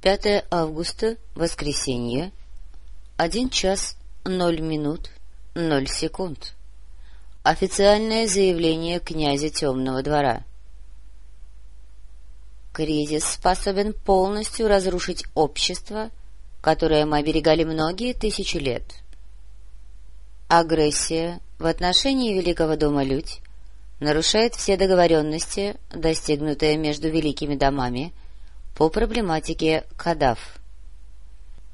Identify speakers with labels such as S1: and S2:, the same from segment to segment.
S1: 5 августа, воскресенье, 1 час 0 минут 0 секунд. Официальное заявление князя Темного двора. Кризис способен полностью разрушить общество, которое мы оберегали многие тысячи лет. Агрессия в отношении Великого дома Людь нарушает все договоренности, достигнутые между великими домами, по проблематике Кадав.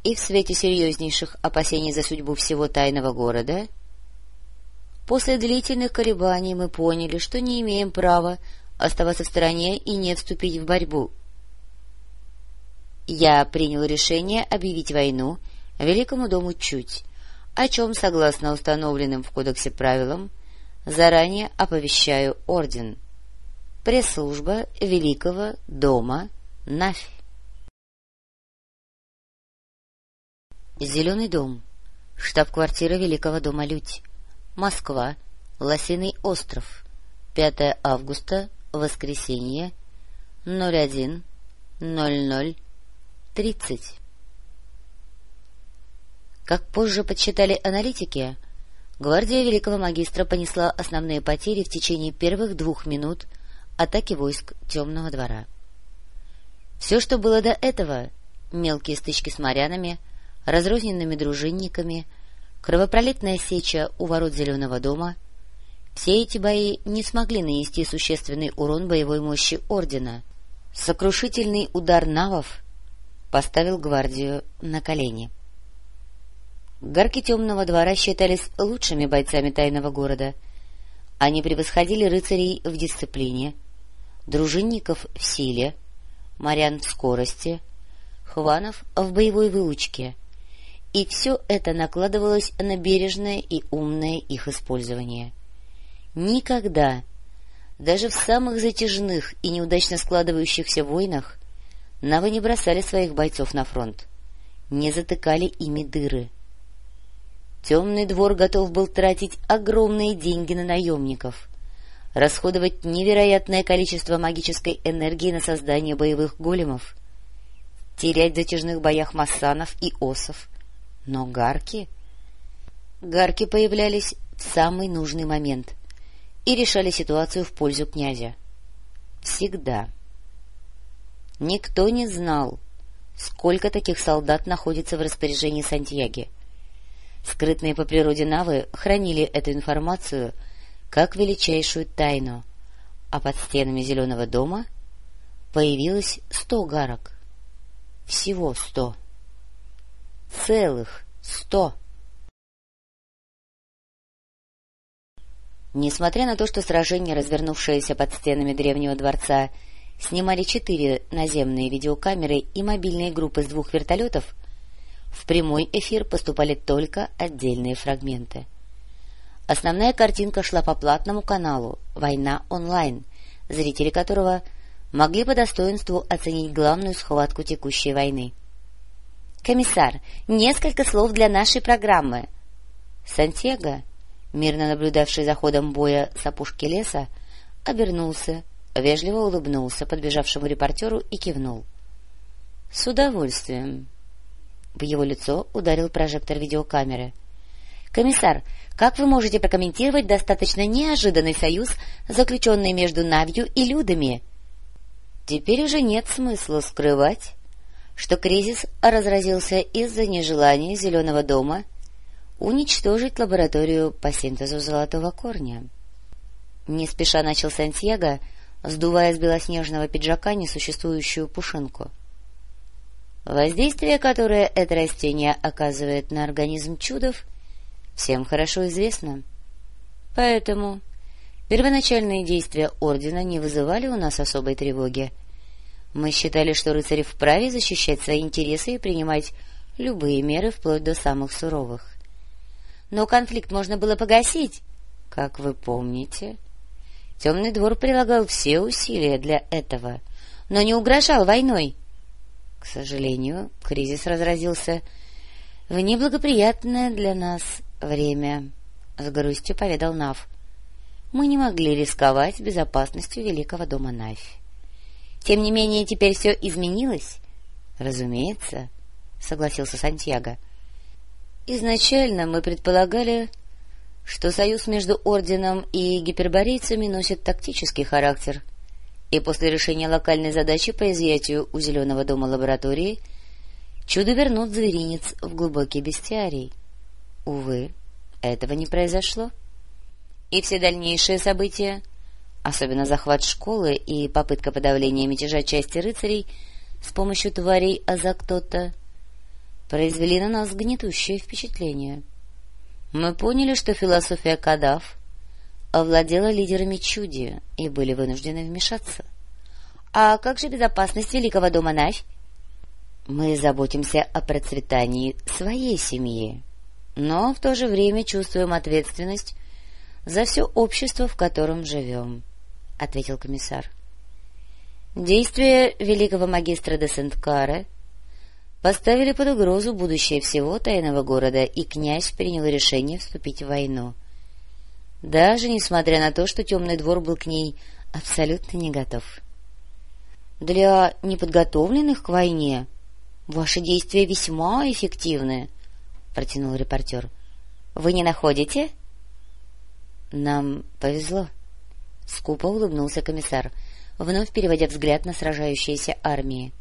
S1: И в свете серьезнейших опасений за судьбу всего тайного города, после длительных колебаний мы поняли, что не имеем права оставаться в стороне и не вступить в борьбу. Я принял решение объявить войну Великому дому Чуть, о чем, согласно установленным в Кодексе правилам, заранее оповещаю Орден. Пресс-служба Великого дома Нафь. Зеленый дом. Штаб-квартира Великого дома Людь. Москва. Лосиный остров. 5 августа. Воскресенье. 01. 00. 30. Как позже подсчитали аналитики, гвардия Великого Магистра понесла основные потери в течение первых двух минут атаки войск Темного двора. Все, что было до этого — мелкие стычки с морянами, разрозненными дружинниками, кровопролитная сеча у ворот Зеленого дома — все эти бои не смогли нанести существенный урон боевой мощи Ордена. Сокрушительный удар навов поставил гвардию на колени. Гарки Темного двора считались лучшими бойцами тайного города. Они превосходили рыцарей в дисциплине, дружинников в силе, морян в скорости, хванов в боевой выучке, и все это накладывалось на бережное и умное их использование. Никогда, даже в самых затяжных и неудачно складывающихся войнах, навы не бросали своих бойцов на фронт, не затыкали ими дыры. Темный двор готов был тратить огромные деньги на наемников — расходовать невероятное количество магической энергии на создание боевых големов, терять в затяжных боях массанов и осов. Но гарки... Гарки появлялись в самый нужный момент и решали ситуацию в пользу князя. Всегда. Никто не знал, сколько таких солдат находится в распоряжении Сантьяги. Скрытные по природе навы хранили эту информацию — как величайшую тайну, а под стенами зеленого дома появилось сто гарок. Всего сто. Целых сто. Несмотря на то, что сражение, развернувшееся под стенами древнего дворца, снимали четыре наземные видеокамеры и мобильные группы с двух вертолетов, в прямой эфир поступали только отдельные фрагменты. Основная картинка шла по платному каналу «Война онлайн», зрители которого могли по достоинству оценить главную схватку текущей войны. «Комиссар, несколько слов для нашей программы!» Сантьяго, мирно наблюдавший за ходом боя с опушки леса, обернулся, вежливо улыбнулся подбежавшему репортеру и кивнул. — С удовольствием. В его лицо ударил прожектор видеокамеры. — Комиссар, как вы можете прокомментировать достаточно неожиданный союз, заключенный между Навью и Людами? Теперь уже нет смысла скрывать, что кризис разразился из-за нежелания Зеленого дома уничтожить лабораторию по синтезу золотого корня. Не спеша начал Сантьяго, сдувая с белоснежного пиджака несуществующую пушинку. Воздействие, которое это растение оказывает на организм чудов, всем хорошо известно. Поэтому первоначальные действия Ордена не вызывали у нас особой тревоги. Мы считали, что рыцари вправе защищать свои интересы и принимать любые меры, вплоть до самых суровых. Но конфликт можно было погасить, как вы помните. Темный двор прилагал все усилия для этого, но не угрожал войной. К сожалению, кризис разразился в неблагоприятное для нас время, — с грустью поведал Нав. Мы не могли рисковать безопасностью великого дома Навь. Тем не менее, теперь все изменилось. — Разумеется, — согласился Сантьяго. — Изначально мы предполагали, что союз между Орденом и гиперборейцами носит тактический характер, и после решения локальной задачи по изъятию у Зеленого дома лаборатории чудо вернут зверинец в глубокий бестиарий. Увы, этого не произошло. И все дальнейшие события, особенно захват школы и попытка подавления мятежа части рыцарей с помощью тварей Азактота, произвели на нас гнетущее впечатление — мы поняли, что философия Кадав овладела лидерами чуди и были вынуждены вмешаться. — А как же безопасность Великого дома Навь? — Мы заботимся о процветании своей семьи, но в то же время чувствуем ответственность за все общество, в котором живем, — ответил комиссар. Действия великого магистра де Сент-Каре поставили под угрозу будущее всего тайного города, и князь принял решение вступить в войну. Даже несмотря на то, что темный двор был к ней абсолютно не готов. — Для неподготовленных к войне ваши действия весьма эффективны, — протянул репортер. — Вы не находите? — Нам повезло, — скупо улыбнулся комиссар, вновь переводя взгляд на сражающиеся армии.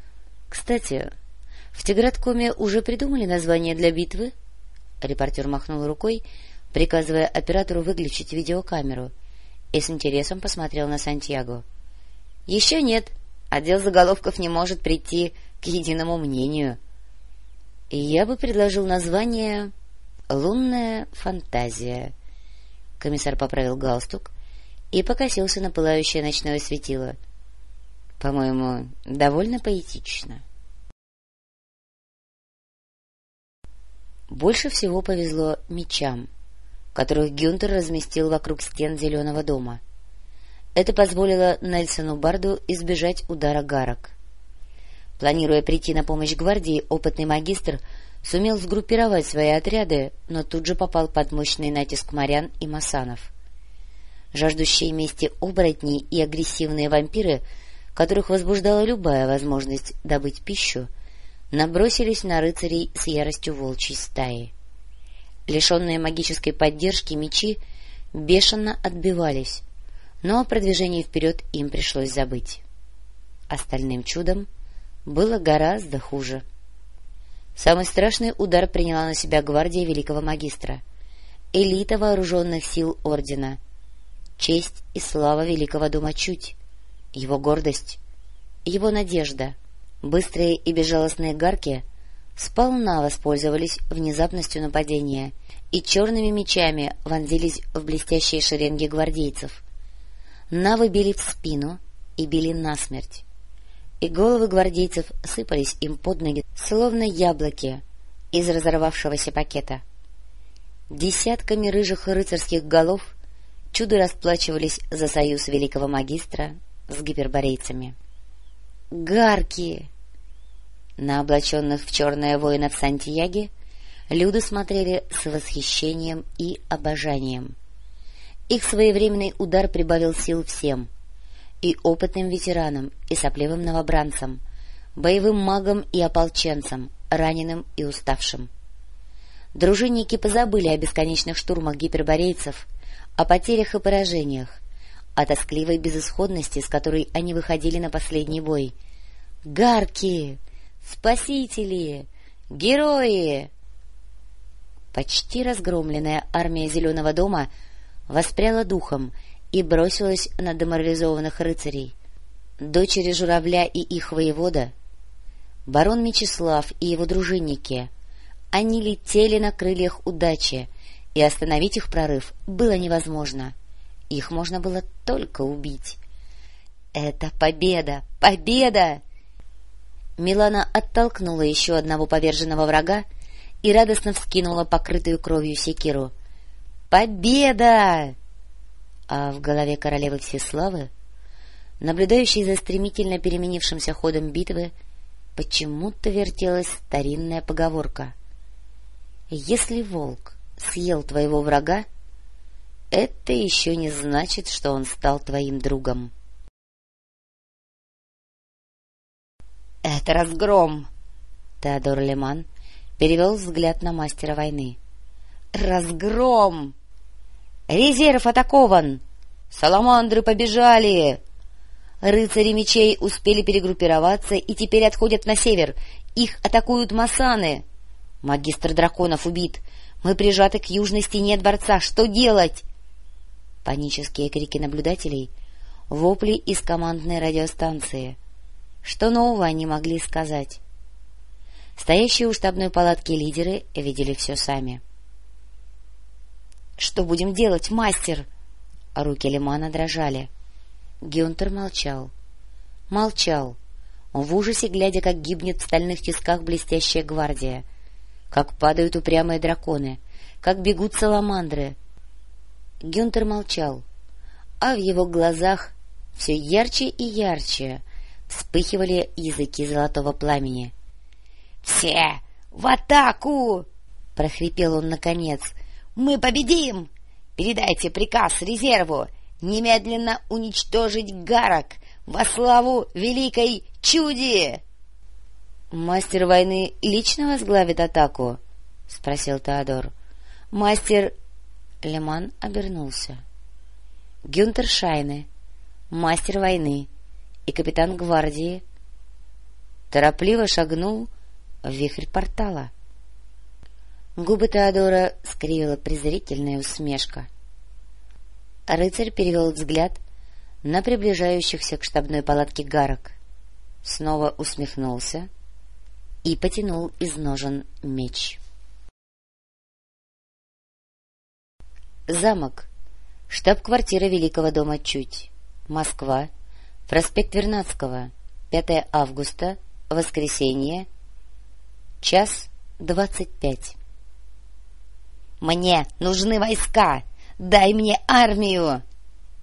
S1: — Кстати, в Тиграткоме уже придумали название для битвы? Репортер махнул рукой, приказывая оператору выключить видеокамеру, и с интересом посмотрел на Сантьяго. — Еще нет. Отдел заголовков не может прийти к единому мнению. — Я бы предложил название «Лунная фантазия». Комиссар поправил галстук и покосился на пылающее ночное светило. — По-моему, довольно поэтично. — Больше всего повезло мечам, которых Гюнтер разместил вокруг стен Зеленого дома. Это позволило Нельсону Барду избежать удара гарок. Планируя прийти на помощь гвардии, опытный магистр сумел сгруппировать свои отряды, но тут же попал под мощный натиск морян и масанов. Жаждущие мести оборотни и агрессивные вампиры, которых возбуждала любая возможность добыть пищу, — набросились на рыцарей с яростью волчьей стаи. Лишенные магической поддержки мечи бешено отбивались, но о продвижении вперед им пришлось забыть. Остальным чудом было гораздо хуже. Самый страшный удар приняла на себя гвардия великого магистра, элита вооруженных сил ордена, честь и слава великого дома чуть, его гордость, его надежда — Быстрые и безжалостные гарки сполна воспользовались внезапностью нападения и черными мечами вонзились в блестящие шеренги гвардейцев. Навы били в спину и били насмерть. И головы гвардейцев сыпались им под ноги, словно яблоки из разорвавшегося пакета. Десятками рыжих рыцарских голов чудо расплачивались за союз великого магистра с гиперборейцами. Гарки! На облаченных в черное воинов Сантьяги люди смотрели с восхищением и обожанием. Их своевременный удар прибавил сил всем — и опытным ветеранам, и сопливым новобранцам, боевым магам и ополченцам, раненым и уставшим. Дружинники позабыли о бесконечных штурмах гиперборейцев, о потерях и поражениях, о тоскливой безысходности, с которой они выходили на последний бой. «Гарки! Спасители! Герои!» Почти разгромленная армия Зеленого дома воспряла духом и бросилась на деморализованных рыцарей. Дочери журавля и их воевода, барон Мечислав и его дружинники, они летели на крыльях удачи, и остановить их прорыв было невозможно. Их можно было только убить. «Это победа! Победа!» Милана оттолкнула еще одного поверженного врага и радостно вскинула покрытую кровью секиру. «Победа!» А в голове королевы Всеславы, наблюдающей за стремительно переменившимся ходом битвы, почему-то вертелась старинная поговорка. «Если волк съел твоего врага, это еще не значит, что он стал твоим другом». разгром! Теодор Леман перевел взгляд на мастера войны. — Разгром! Резерв атакован! Саламандры побежали! Рыцари мечей успели перегруппироваться и теперь отходят на север. Их атакуют масаны. Магистр драконов убит. Мы прижаты к южной стене дворца. Что делать? Панические крики наблюдателей, вопли из командной радиостанции. Что нового они могли сказать? Стоящие у штабной палатки лидеры видели все сами. — Что будем делать, мастер? Руки Лимана дрожали. — Гюнтер молчал. Молчал, в ужасе глядя, как гибнет в стальных тисках блестящая гвардия, как падают упрямые драконы, как бегут саламандры. Гюнтер молчал, а в его глазах все ярче и ярче вспыхивали языки золотого пламени. — Все в атаку! — прохрипел он наконец. — Мы победим! Передайте приказ резерву! — немедленно уничтожить гарок во славу великой чуди! — Мастер войны лично возглавит атаку? — спросил Теодор. — Мастер... Леман обернулся. Гюнтер Шайне, мастер войны и капитан гвардии, торопливо шагнул в вихрь портала. Губы Теодора скривила презрительная усмешка — Рыцарь перевел взгляд на приближающихся к штабной палатке гарок, снова усмехнулся и потянул из ножен меч. Замок. Штаб-квартира Великого дома Чуть. Москва. Проспект Вернадского. 5 августа. Воскресенье. Час двадцать пять. «Мне нужны войска!» Дай мне армию!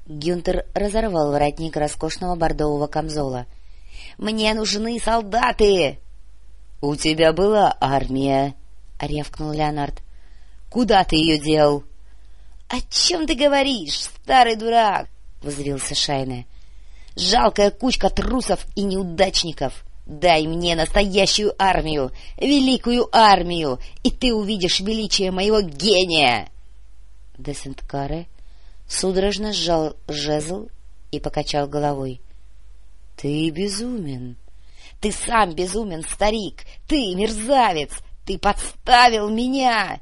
S1: Гюнтер разорвал воротник роскошного бордового камзола. — Мне нужны солдаты! — У тебя была армия, — рявкнул Леонард. — Куда ты ее дел? — О чем ты говоришь, старый дурак? — возрился Шайне. — Жалкая кучка трусов и неудачников. Дай мне настоящую армию, великую армию, и ты увидишь величие моего гения! — де Сент-Каре судорожно сжал жезл и покачал головой. — Ты безумен. — Ты сам безумен, старик! Ты мерзавец! Ты подставил меня!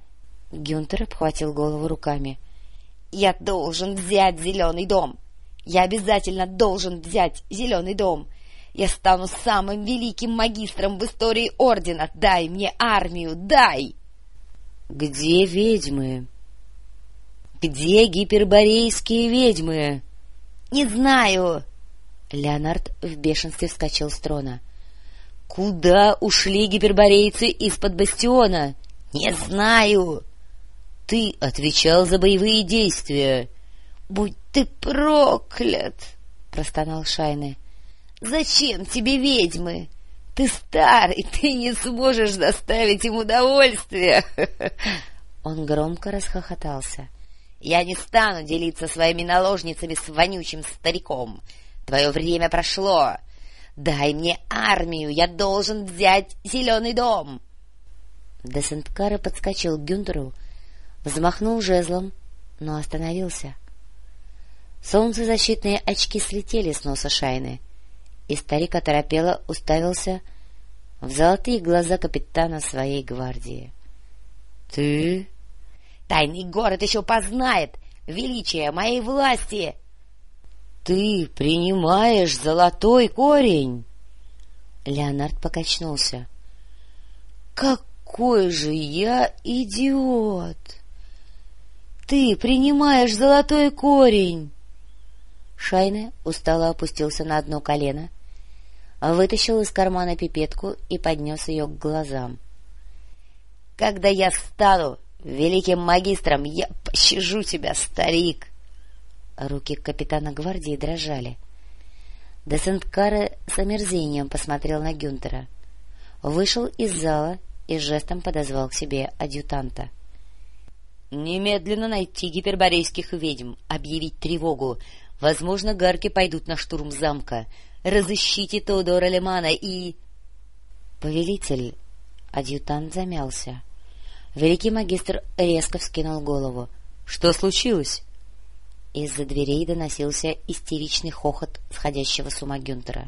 S1: Гюнтер обхватил голову руками. — Я должен взять зеленый дом! Я обязательно должен взять зеленый дом! Я стану самым великим магистром в истории Ордена! Дай мне армию! Дай! — Где ведьмы? Где гиперборейские ведьмы? — Не знаю. Леонард в бешенстве вскочил с трона. — Куда ушли гиперборейцы из-под бастиона? — Не знаю. — Ты отвечал за боевые действия. — Будь ты проклят! — простонал Шайны. — Зачем тебе ведьмы? Ты стар, и ты не сможешь доставить им удовольствие. Он громко расхохотался. Я не стану делиться своими наложницами с вонючим стариком. Твое время прошло. Дай мне армию, я должен взять зеленый дом. Десенткара подскочил к Гюнтеру, взмахнул жезлом, но остановился. Солнцезащитные очки слетели с носа Шайны, и старик оторопело уставился в золотые глаза капитана своей гвардии. — Ты Тайный город еще познает величие моей власти. — Ты принимаешь золотой корень? Леонард покачнулся. — Какой же я идиот! Ты принимаешь золотой корень! Шайне устало опустился на одно колено, вытащил из кармана пипетку и поднес ее к глазам. — Когда я стану Великим магистром я пощажу тебя, старик! Руки капитана гвардии дрожали. Де Сент-Каре с омерзением посмотрел на Гюнтера. Вышел из зала и жестом подозвал к себе адъютанта. — Немедленно найти гиперборейских ведьм, объявить тревогу. Возможно, гарки пойдут на штурм замка. Разыщите Теодора Лемана и... — Повелитель! — адъютант замялся. Великий магистр резко вскинул голову. — Что случилось? Из-за дверей доносился истеричный хохот сходящего с ума Гюнтера.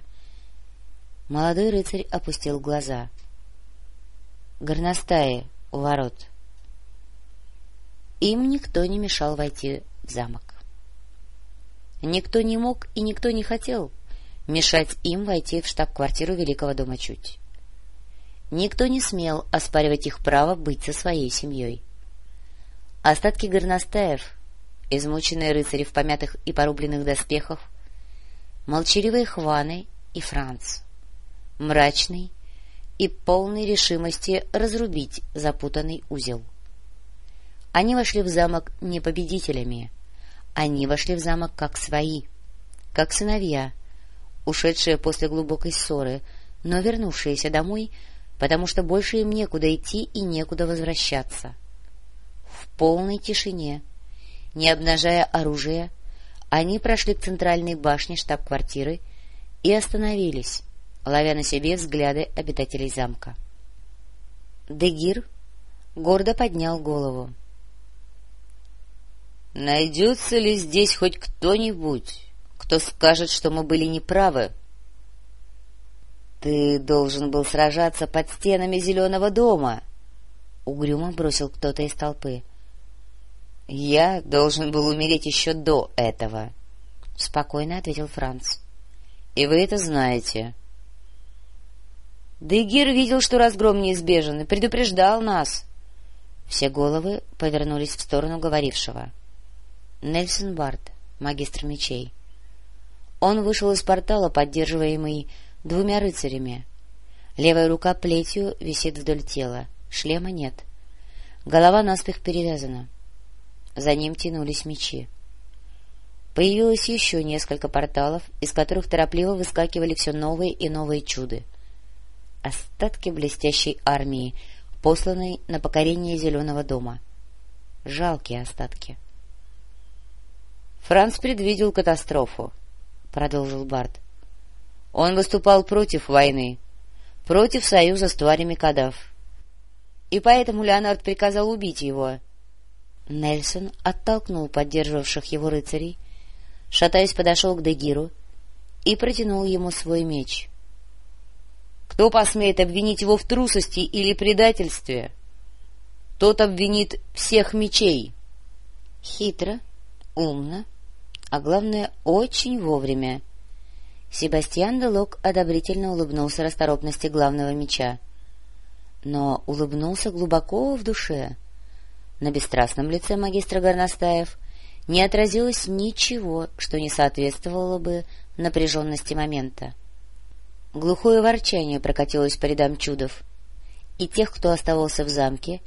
S1: Молодой рыцарь опустил глаза. — Горностаи у ворот. Им никто не мешал войти в замок. Никто не мог и никто не хотел мешать им войти в штаб-квартиру Великого дома Чуть. Никто не смел оспаривать их право быть со своей семьей. Остатки горностаев, измученные рыцари в помятых и порубленных доспехах, молчаливые Хваны и Франц, мрачный и полный решимости разрубить запутанный узел. Они вошли в замок не победителями, они вошли в замок как свои, как сыновья, ушедшие после глубокой ссоры, но вернувшиеся домой, потому что больше им некуда идти и некуда возвращаться. В полной тишине, не обнажая оружие, они прошли к центральной башне штаб-квартиры и остановились, ловя на себе взгляды обитателей замка. Дегир гордо поднял голову. — Найдется ли здесь хоть кто-нибудь, кто скажет, что мы были неправы? — Ты должен был сражаться под стенами Зеленого дома, — угрюмо бросил кто-то из толпы. — Я должен был умереть еще до этого, — спокойно ответил Франц. — И вы это знаете. — Дегир видел, что разгром неизбежен, и предупреждал нас. Все головы повернулись в сторону говорившего. Нельсон Барт, магистр мечей. Он вышел из портала, поддерживаемый двумя рыцарями. Левая рука плетью висит вдоль тела, шлема нет. Голова наспех перевязана. За ним тянулись мечи. Появилось еще несколько порталов, из которых торопливо выскакивали все новые и новые чуды — остатки блестящей армии, посланной на покорение Зеленого дома. Жалкие остатки. «Франц предвидел катастрофу», — продолжил Барт. «Он выступал против войны, против союза с тварями Кадав. И поэтому Леонард приказал убить его». Нельсон оттолкнул поддерживавших его рыцарей, шатаясь, подошел к Дегиру и протянул ему свой меч — кто посмеет обвинить его в трусости или предательстве, тот обвинит всех мечей. Хитро, умно, а главное, очень вовремя. Себастьян Делок одобрительно улыбнулся расторопности главного меча. Но улыбнулся глубоко в душе. На бесстрастном лице магистра Горностаев не отразилось ничего, что не соответствовало бы напряженности момента. Глухое ворчание прокатилось по рядам чудов. И тех, кто оставался в замке,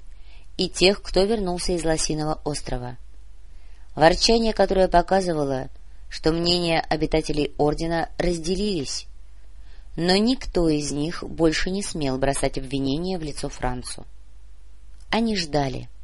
S1: и тех, кто вернулся из Лосиного острова. Ворчание, которое показывало, что мнения обитателей Ордена разделились, но никто из них больше не смел бросать обвинения в лицо Францу. Они ждали.